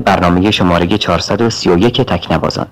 برنامه شماره 431 تکنوازان.